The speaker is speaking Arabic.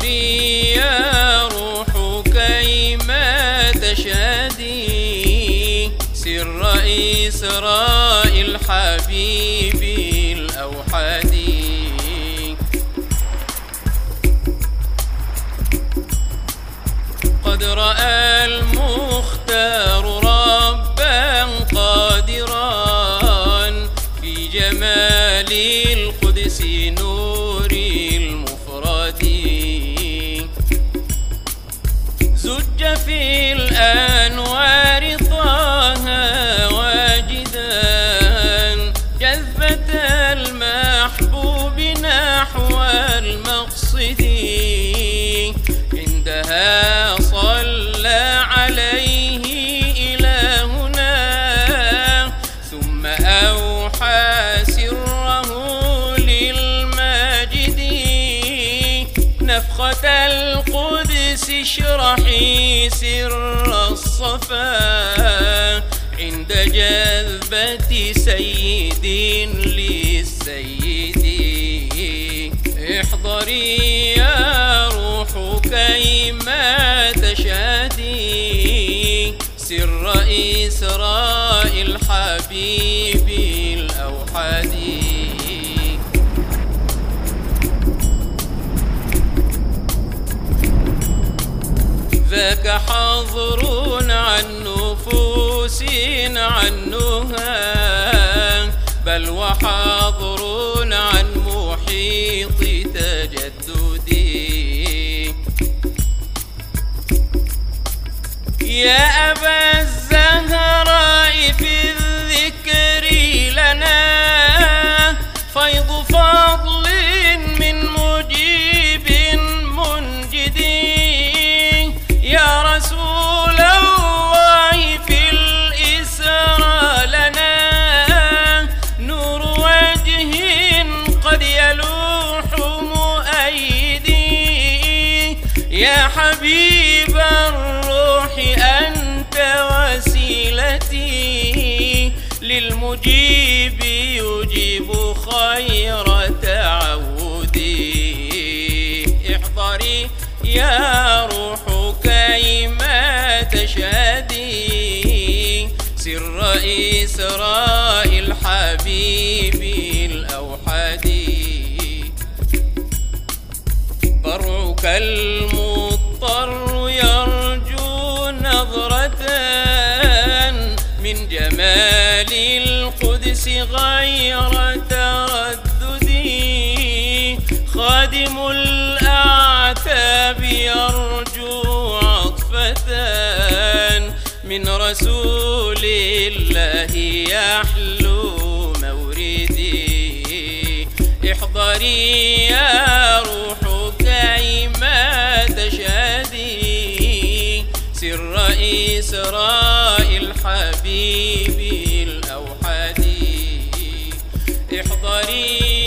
احضري يا روح كيما تشهدي. سر إسراء الحبيب الأوحدي قد رأى المختار ربا قادرا. في جمال القدس نور الأنوار طه واجدا جذبة المحبوب نحو المقصد. عندها صلى عليه إلهنا. ثم أوحى القدس اشرحي سر الصفا عند جذبة سيد للسيد. احضري يا روح كيما تشهدي سر إسراء الحبيب الأوحدي ذاك حظر عن نفوس عنها بل وحظر للمجيب يجيب خير تعودي. احضري يا روح كيما تشهدي سر إسراء الحبيب الأوحدي ضرعك المضطر يرجو نظرة من جمال غير ترددي. خادم الأعتاب يرجو عطفة من رسول الله يحلو موردي احضري يا روح كيما تشهدي سر إسراء الحبيب हरी